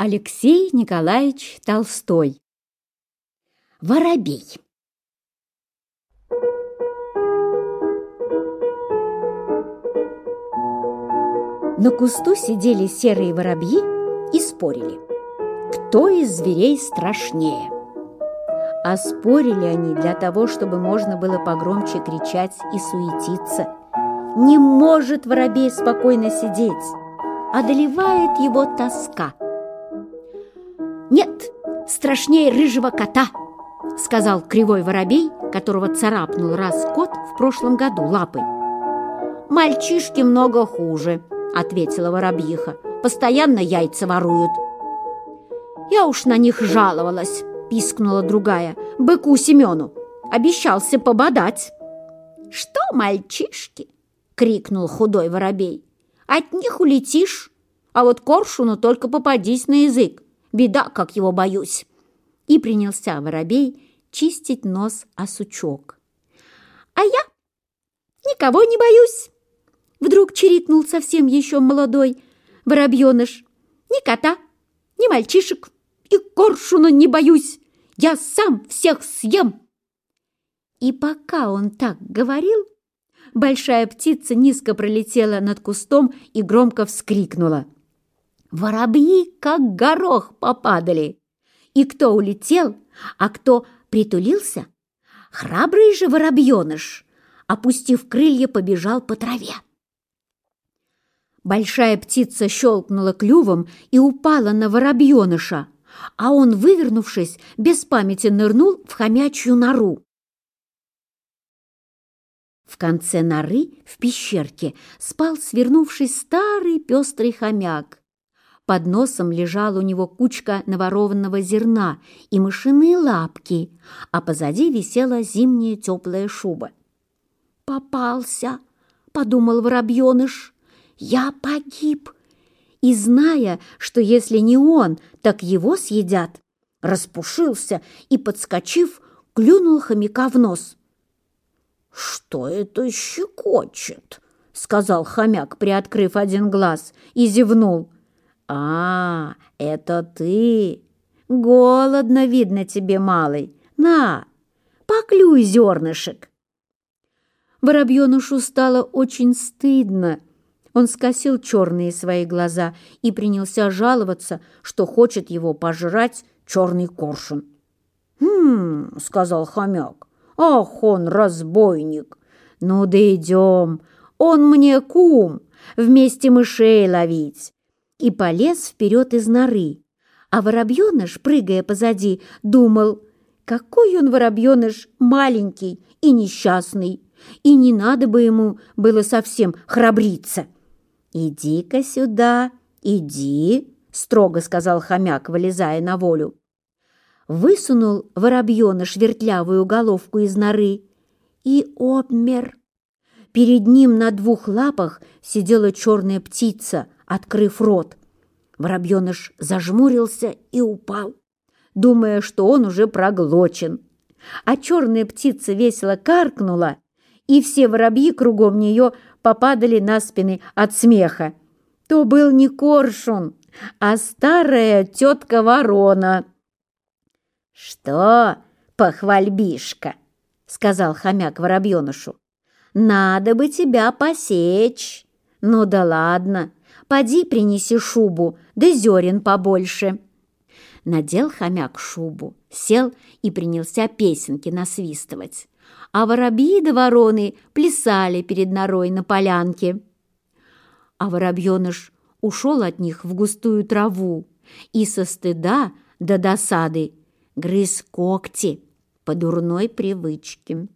Алексей Николаевич Толстой Воробей На кусту сидели серые воробьи и спорили, кто из зверей страшнее. А спорили они для того, чтобы можно было погромче кричать и суетиться. Не может воробей спокойно сидеть, одолевает его тоска – страшнее рыжего кота», — сказал кривой воробей, которого царапнул раз кот в прошлом году лапой. «Мальчишки много хуже», — ответила воробьиха. «Постоянно яйца воруют». «Я уж на них жаловалась», — пискнула другая, — «быку Семену. Обещался пободать». «Что, мальчишки?» — крикнул худой воробей. «От них улетишь, а вот коршуну только попадись на язык. Беда, как его боюсь!» И принялся воробей чистить нос о сучок. «А я никого не боюсь!» Вдруг чирикнул совсем еще молодой воробьеныш. «Ни кота, ни мальчишек, и коршуна не боюсь! Я сам всех съем!» И пока он так говорил, большая птица низко пролетела над кустом и громко вскрикнула – Воробьи, как горох, попадали. И кто улетел, а кто притулился, храбрый же воробьеныш, опустив крылья, побежал по траве. Большая птица щелкнула клювом и упала на воробьеныша, а он, вывернувшись, без памяти нырнул в хомячью нору. В конце норы, в пещерке, спал, свернувшись, старый пестрый хомяк. Под носом лежала у него кучка наворованного зерна и мышиные лапки, а позади висела зимняя теплая шуба. «Попался!» — подумал воробьёныш, «Я погиб!» И зная, что если не он, так его съедят, распушился и, подскочив, клюнул хомяка в нос. «Что это щекочет?» — сказал хомяк, приоткрыв один глаз, и зевнул — а, это ты! Голодно, видно тебе, малый. На, поклюй зернышек!» Воробьенышу стало очень стыдно. Он скосил черные свои глаза и принялся жаловаться, что хочет его пожрать черный коршун. «Хм», — сказал хомяк, — «ах он, разбойник! Ну да идем, он мне кум, вместе мышей ловить и полез вперед из норы. А воробьёныш, прыгая позади, думал, какой он воробьёныш маленький и несчастный, и не надо бы ему было совсем храбриться. «Иди-ка сюда, иди», — строго сказал хомяк, вылезая на волю. Высунул воробьёныш вертлявую головку из норы и обмер. Перед ним на двух лапах сидела чёрная птица — открыв рот. воробьёныш зажмурился и упал, думая, что он уже проглочен. А чёрная птица весело каркнула, и все воробьи кругом неё попадали на спины от смеха. То был не коршун, а старая тетка ворона. «Что, похвальбишка!» — сказал хомяк воробьёнышу. «Надо бы тебя посечь. Ну да ладно, Поди принеси шубу, да зерен побольше». Надел хомяк шубу, сел и принялся песенки насвистывать. А воробьи да вороны плясали перед норой на полянке. А воробьёныш ушел от них в густую траву и со стыда до досады грыз когти по дурной привычке.